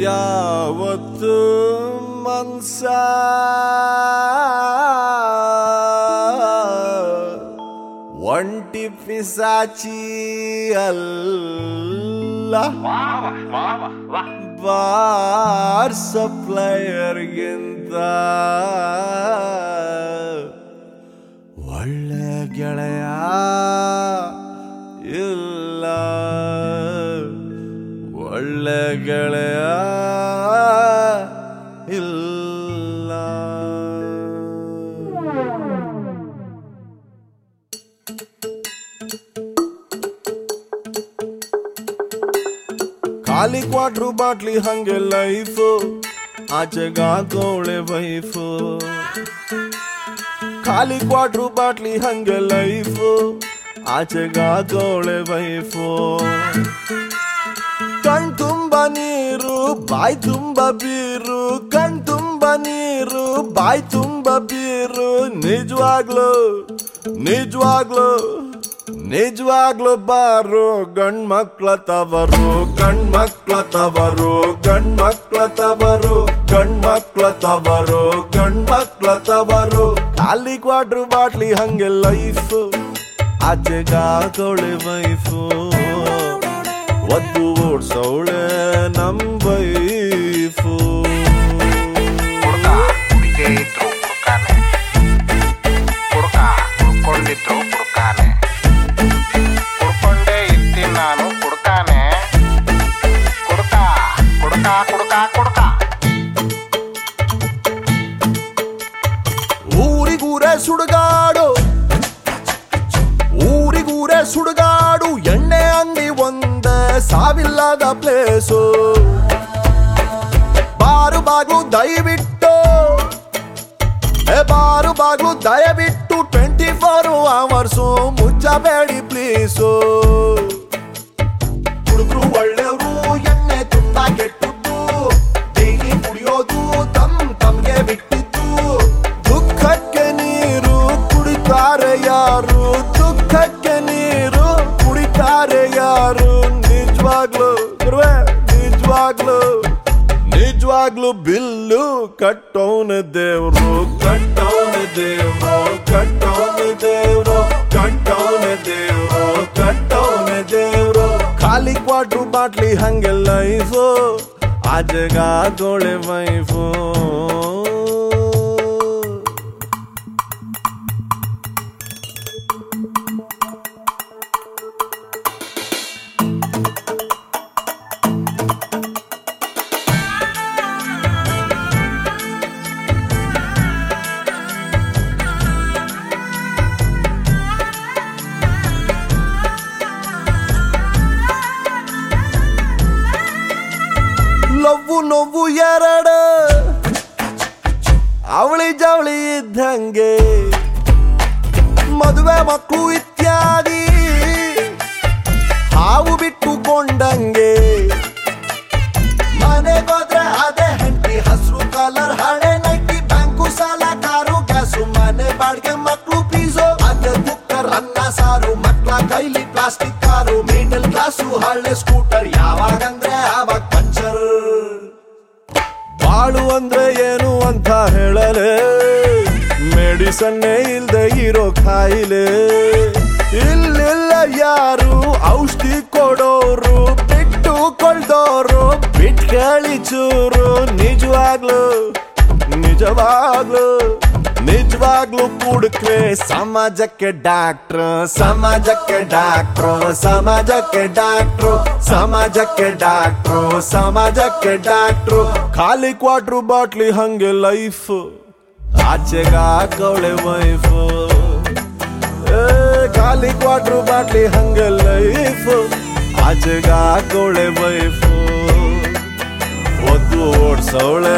ಯಾವತ್ತು ಮನ್ಸ ಒಂಟಿ ಪಿಸಾಚಿ ಅಲ್ಲ ಬಾರ್ ಸಪ್ಲೈಯರ್ಗಿಂತ ಒಳ್ಳೆ ಗೆಳೆಯ ಇಲ್ಲ ಒಳ್ಳೆ ಗೆಳೆಯ ಇಲ್ಲ. ಖಾಲಿ ಕ್ವಾಟ್ರು ಬಾಟ್ಲಿ ಹಂಗೆ ಲೈಫು ಆಚೆಗಾಕೋಳೆ ವೈಫು ಖಾಲಿ ಕ್ವಾಟ್ರು ಬಾಟ್ಲಿ ಹಂಗೆ ಲೈಫು ಆಚೆಗಾಕೋಳೆ ವೈಫು ಕಣ್ ತುಂಬ ನೀರು, ಬಾಯ್ ತುಂಬ ಬೀರು, ಕಣ್ ತುಂಬ ನೀರು, ಬಾಯ್ ತುಂಬ ಬೀರು. ನಿಜವಾಗ್ಲು ನಿಜವಾಗ್ಲು ನಿಜವಾಗ್ಲು ಬಾರು ಗಂಡ್ ಮಕ್ಳ ತವರು ಗಂಡ್ಮಕ್ಳ ತವರು ಗಂಡ್ ಮಕ್ಳ ತವರು ಗಂಡ್ ಮಕ್ಳ ತವರು ಗಂಡ್ ಮಕ್ಳ ತವರು ಖಾಲಿ ಕ್ವಾಟ್ರು ಬಾಟ್ಲಿ ಹಂಗೆ ಲೈಫ್ ತೊಳೆ ವೈಫು. ಒದ್ದು ಓಡ್ಸವಳೆ ನಮ್ ಕುಡ್ಕ ಊರಿಗೂರೇ ಸುಡುಗಾಡು. ಊರಿಗೂರೇ ಸುಡುಗಾಡು ಸಾವಿಲ್ಲದ ಪ್ಲೇಸು. ಬಾರು ಬಾಗ್ಲು ದಯವಿಟ್ಟು. ಬಾರು ಬಾಗ್ಲು ದಯವಿಟ್ಟು ಟ್ವೆಂಟಿ ಫೋರ್ ಅವರ್ಸು ಮುಚ್ಚಬೇಡಿ ಪ್ಲೀಸು ನಿಜವಾಗ್ಲು ನಿಜವಾಗ್ಲು ಬಿಲ್ಲು ಕಟ್ಟೋನ ದೇವ್ರು ಕಟ್ಟೋನ ದೇವ್ರು ಕಟ್ಟೋನ ದೇವ್ರು ಕಟ್ಟೋನ ದೇವ್ರು ಕಟ್ಟೋನ ದೇವ್ರು ಖಾಲಿ ಕ್ವಾಟ್ರು ಬಾಟ್ಲಿ ಹಂಗೆ ಲೈಫು ಆಜಗಾಗೋಳೆ ವೈಫು ಲವ್ವು ನೋವು ಎರಡ. ಅವಳಿ ಜವಳಿ ಇದ್ದಂಗೆ. ಮದುವೆ ಮಕ್ಕಳು ಇತ್ಯಾದಿ. ಹಾವು ಬಿಟ್ಟುಕೊಂಡಂಗೆ ಮನೆಗೋದ್ರೆ ಅದೇ ಹೆಂಡತಿ, ಹಸಿರು ಕಲರ್ ಹಳೆ ನೈಟಿ ಬ್ಯಾಂಕು ಸಾಲ, ಕಾರು, ಗ್ಯಾಸು, ಮನೆ ಬಾಡ್ಗೆ ಮಕ್ಕಳು, ಪೀಸೋ, ಅದೇ ಕುಕ್ಕರ್ ಅನ್ನ, ಸಾರು, ಮಕ್ಕಳ ಕೈಲಿ ಪ್ಲಾಸ್ಟಿಕ್ ಕಾರು ಮಿಡಲ್ ಕ್ಲಾಸು ಹಳೆ ಸ್ಕೂಟರ್ ಯಾವಾಗಂದ್ರೆ ಬಾಳು ಅಂದ್ರೆ ಏನು ಅಂತ ಹೇಳಲೆ? ಮೆಡಿಸನ್ನೇ ಇಲ್ದೆ ಇರೋ ಕಾಯಿಲೆ ಇಲ್ಲಿಲ್ಲ ಯಾರು ಔಷಧಿ ಕೊಡೋರು, ಬಿಟ್ಟು ಕೊಳ್ದೋರು ಬಿಟ್ಕಳಿ ಚೂರು ನಿಜವಾಗ್ಲು ನಿಜವಾಗ್ಲು. ನಿಜವಾಗ್ಲು ಕುಡುಕ್ರೆ ಸಮಾಜಕ್ಕೆ ಡಾಕ್ಟ್ರು ಸಮಾಜಕ್ಕೆ ಡಾಕ್ಟ್ರು ಸಮಾಜಕ್ಕೆ ಡಾಕ್ಟ್ರು ಸಮಾಜಕ್ಕೆ ಡಾಕ್ಟ್ರು ಸಮಾಜಕ್ಕೆ ಡಾಕ್ಟ್ರು ಖಾಲಿ ಕ್ವಾಟ್ರು ಬಾಟ್ಲಿ ಹಂಗೆ ಲೈಫ್ ಆಚೆಗಾಕವಳೆ ವೈಫು ಏ ಖಾಲಿ ಕ್ವಾಟ್ರು ಬಾಟ್ಲಿ ಹಂಗೆ ಲೈಫ್ ಆಚೆಗಾಕವಳೆ ವೈಫು ಒದ್ದು ಓಡ್ಸವಳೆ